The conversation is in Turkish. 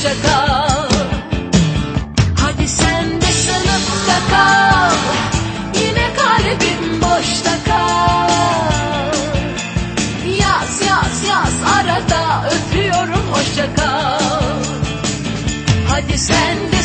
hoşça kal. Hadi sen de sınıfta kal. Yine kalbim boşta kal. Yaz yaz yaz arada öpüyorum hoşça kal. Hadi sen de